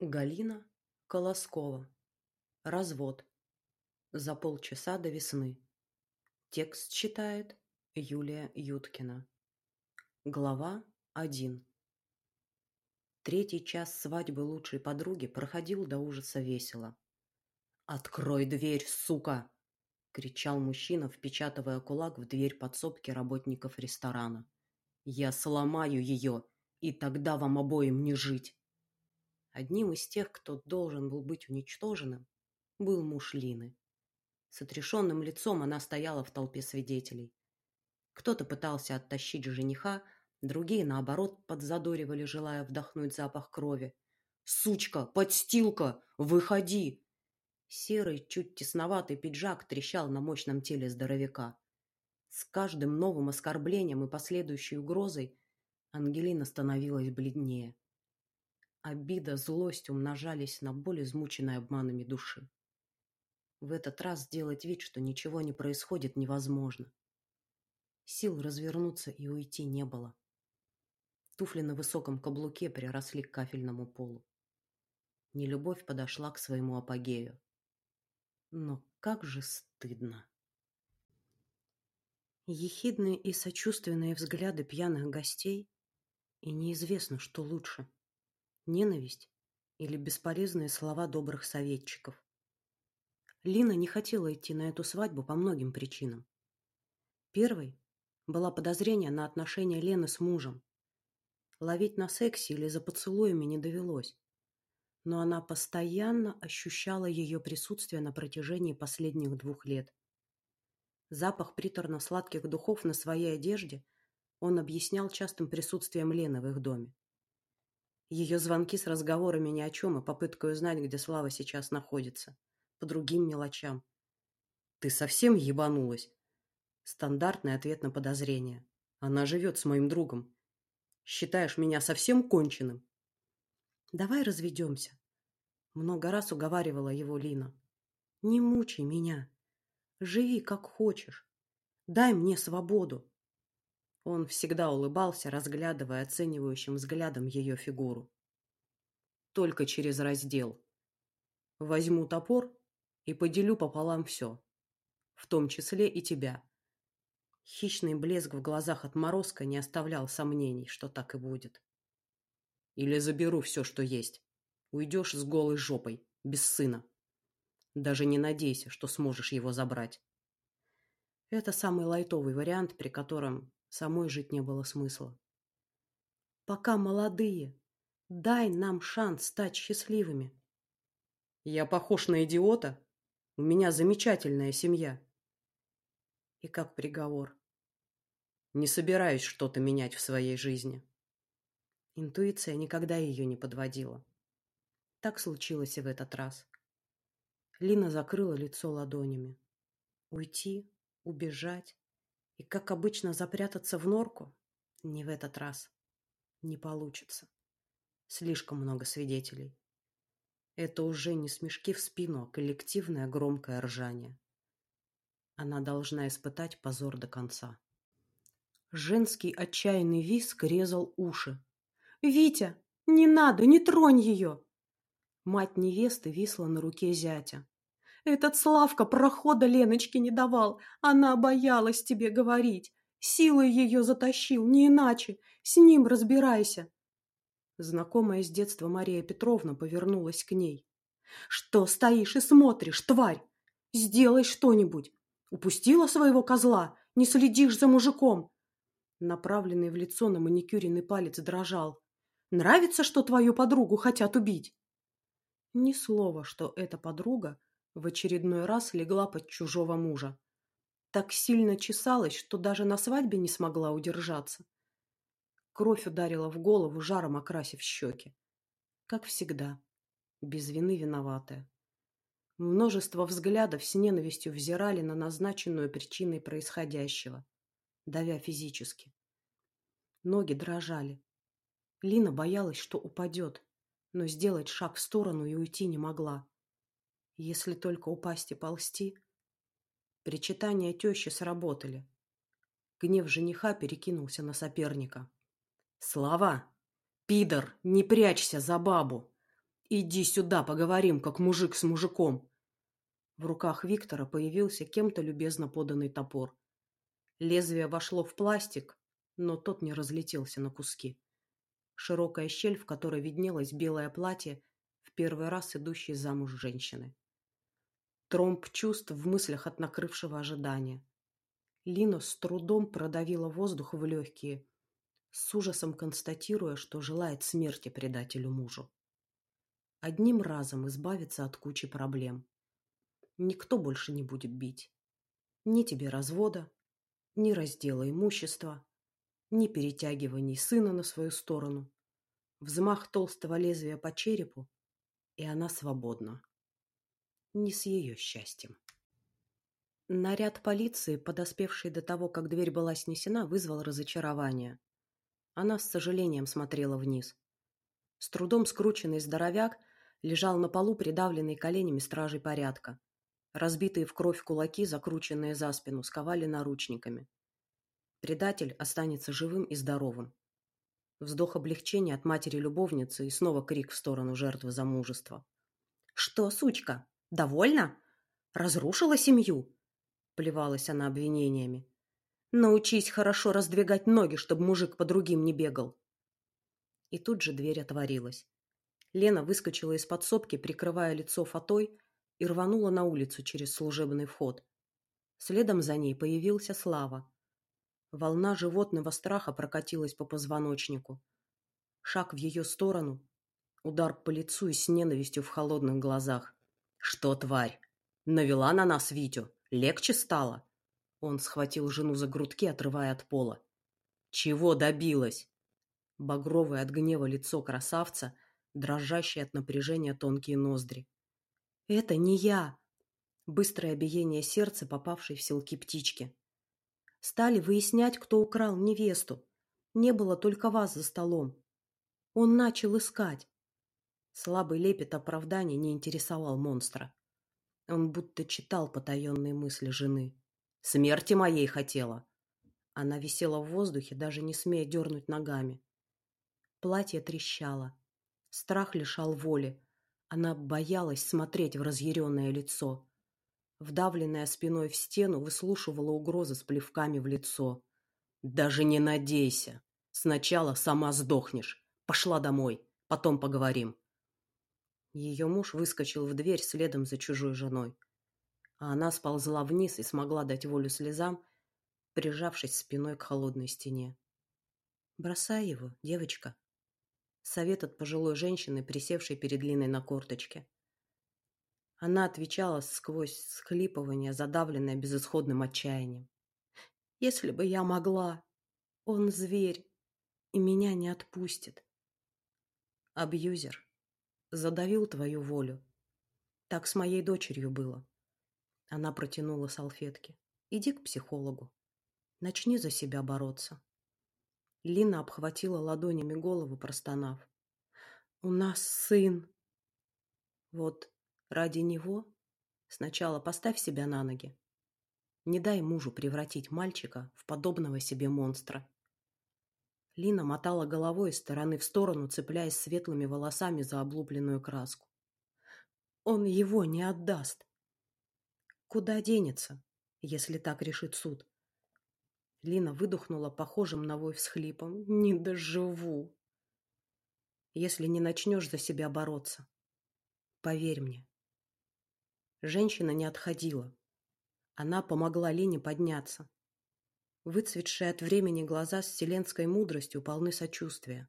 Галина Колоскова. Развод. За полчаса до весны. Текст читает Юлия Юткина. Глава 1. Третий час свадьбы лучшей подруги проходил до ужаса весело. «Открой дверь, сука!» — кричал мужчина, впечатывая кулак в дверь подсобки работников ресторана. «Я сломаю ее, и тогда вам обоим не жить!» Одним из тех, кто должен был быть уничтоженным, был муж Лины. С отрешенным лицом она стояла в толпе свидетелей. Кто-то пытался оттащить жениха, другие, наоборот, подзадоривали, желая вдохнуть запах крови. «Сучка! Подстилка! Выходи!» Серый, чуть тесноватый пиджак трещал на мощном теле здоровяка. С каждым новым оскорблением и последующей угрозой Ангелина становилась бледнее. Обида, злость умножались на боль измученной обманами души. В этот раз сделать вид, что ничего не происходит, невозможно. Сил развернуться и уйти не было. Туфли на высоком каблуке приросли к кафельному полу. Нелюбовь подошла к своему апогею. Но как же стыдно! Ехидные и сочувственные взгляды пьяных гостей, и неизвестно, что лучше ненависть или бесполезные слова добрых советчиков. Лина не хотела идти на эту свадьбу по многим причинам. Первой была подозрение на отношения Лены с мужем. Ловить на сексе или за поцелуями не довелось, но она постоянно ощущала ее присутствие на протяжении последних двух лет. Запах приторно-сладких духов на своей одежде он объяснял частым присутствием Лены в их доме. Ее звонки с разговорами ни о чем и попыткой узнать, где Слава сейчас находится. По другим мелочам. «Ты совсем ебанулась?» Стандартный ответ на подозрение. «Она живет с моим другом. Считаешь меня совсем конченым?» «Давай разведемся», — много раз уговаривала его Лина. «Не мучай меня. Живи, как хочешь. Дай мне свободу. Он всегда улыбался, разглядывая оценивающим взглядом ее фигуру. Только через раздел. Возьму топор и поделю пополам все, в том числе и тебя. Хищный блеск в глазах отморозка не оставлял сомнений, что так и будет. Или заберу все, что есть. Уйдешь с голой жопой, без сына. Даже не надейся, что сможешь его забрать. Это самый лайтовый вариант, при котором Самой жить не было смысла. Пока молодые, дай нам шанс стать счастливыми. Я похож на идиота? У меня замечательная семья. И как приговор. Не собираюсь что-то менять в своей жизни. Интуиция никогда ее не подводила. Так случилось и в этот раз. Лина закрыла лицо ладонями. Уйти, убежать, и, как обычно, запрятаться в норку? Не в этот раз. Не получится. Слишком много свидетелей. Это уже не смешки в спину, а коллективное громкое ржание. Она должна испытать позор до конца. Женский отчаянный виск резал уши. «Витя, не надо, не тронь ее!» Мать невесты висла на руке зятя. Этот Славка прохода Леночке не давал. Она боялась тебе говорить. Силой ее затащил, не иначе. С ним разбирайся. Знакомая с детства Мария Петровна повернулась к ней. Что стоишь и смотришь, тварь? Сделай что-нибудь. Упустила своего козла? Не следишь за мужиком? Направленный в лицо на маникюренный палец дрожал. Нравится, что твою подругу хотят убить? Ни слова, что эта подруга в очередной раз легла под чужого мужа. Так сильно чесалась, что даже на свадьбе не смогла удержаться. Кровь ударила в голову, жаром окрасив щеки. Как всегда, без вины виноватая. Множество взглядов с ненавистью взирали на назначенную причиной происходящего, давя физически. Ноги дрожали. Лина боялась, что упадет, но сделать шаг в сторону и уйти не могла. Если только упасть и ползти. Причитания тещи сработали. Гнев жениха перекинулся на соперника. «Слава! Пидор, не прячься за бабу! Иди сюда, поговорим, как мужик с мужиком. В руках Виктора появился кем-то любезно поданный топор. Лезвие вошло в пластик, но тот не разлетелся на куски. Широкая щель, в которой виднелось белое платье, в первый раз идущей замуж женщины. Тромб чувств в мыслях от накрывшего ожидания. Лина с трудом продавила воздух в легкие, с ужасом констатируя, что желает смерти предателю мужу. Одним разом избавиться от кучи проблем. Никто больше не будет бить. Ни тебе развода, ни раздела имущества, ни перетягиваний сына на свою сторону. Взмах толстого лезвия по черепу, и она свободна. Не с ее счастьем. Наряд полиции, подоспевший до того, как дверь была снесена, вызвал разочарование. Она с сожалением смотрела вниз. С трудом скрученный здоровяк лежал на полу, придавленный коленями стражей порядка. Разбитые в кровь кулаки, закрученные за спину, сковали наручниками. Предатель останется живым и здоровым. Вздох облегчения от матери-любовницы и снова крик в сторону жертвы замужества. «Что, сучка, довольна? Разрушила семью?» Плевалась она обвинениями. Научись хорошо раздвигать ноги, чтобы мужик по другим не бегал. И тут же дверь отворилась. Лена выскочила из подсобки, прикрывая лицо фатой, и рванула на улицу через служебный вход. Следом за ней появился Слава. Волна животного страха прокатилась по позвоночнику. Шаг в ее сторону, удар по лицу и с ненавистью в холодных глазах. «Что, тварь? Навела на нас Витю?» Легче стало?» Он схватил жену за грудки, отрывая от пола. «Чего добилась?» Багровое от гнева лицо красавца, дрожащие от напряжения тонкие ноздри. «Это не я!» Быстрое биение сердца, попавшей в селки птички. Стали выяснять, кто украл невесту. Не было только вас за столом. Он начал искать. Слабый лепет оправдания не интересовал монстра. Он будто читал потаенные мысли жены. «Смерти моей хотела!» Она висела в воздухе, даже не смея дернуть ногами. Платье трещало. Страх лишал воли. Она боялась смотреть в разъяренное лицо. Вдавленная спиной в стену, выслушивала угрозы с плевками в лицо. «Даже не надейся! Сначала сама сдохнешь. Пошла домой, потом поговорим». Ее муж выскочил в дверь следом за чужой женой. А она сползла вниз и смогла дать волю слезам, прижавшись спиной к холодной стене. «Бросай его, девочка». Совет от пожилой женщины, присевшей перед Линой на корточке. Она отвечала сквозь схлипывание, задавленное безысходным отчаянием. «Если бы я могла! Он зверь, и меня не отпустит!» Абьюзер задавил твою волю. Так с моей дочерью было. Она протянула салфетки. Иди к психологу. Начни за себя бороться. Лина обхватила ладонями голову, простонав. У нас сын. Вот ради него сначала поставь себя на ноги. Не дай мужу превратить мальчика в подобного себе монстра. Лина мотала головой из стороны в сторону, цепляясь светлыми волосами за облупленную краску. Он его не отдаст. Куда денется, если так решит суд? Лина выдохнула похожим на вой всхлипом. Не доживу. Если не начнешь за себя бороться. Поверь мне. Женщина не отходила. Она помогла Лине подняться. Выцветшие от времени глаза с вселенской мудростью полны сочувствия.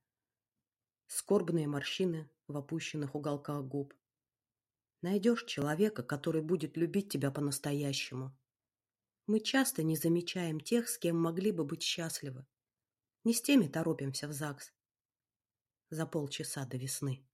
Скорбные морщины в опущенных уголках губ. Найдешь человека, который будет любить тебя по-настоящему. Мы часто не замечаем тех, с кем могли бы быть счастливы. Не с теми торопимся в ЗАГС. За полчаса до весны.